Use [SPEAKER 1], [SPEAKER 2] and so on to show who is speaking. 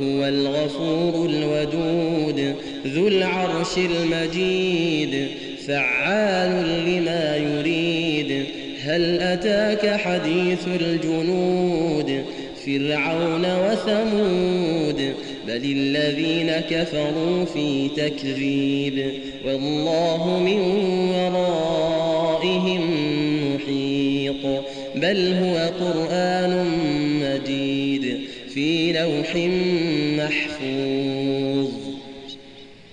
[SPEAKER 1] وهو الغفور الودود ذو العرش المجيد فعال لما يريد. هل أتاك حديث الجنود فرعون وثمود؟ بل الذين كفروا في تكذيب والله من ورائهم محيط. بل هو قرآن لوح محفوظ.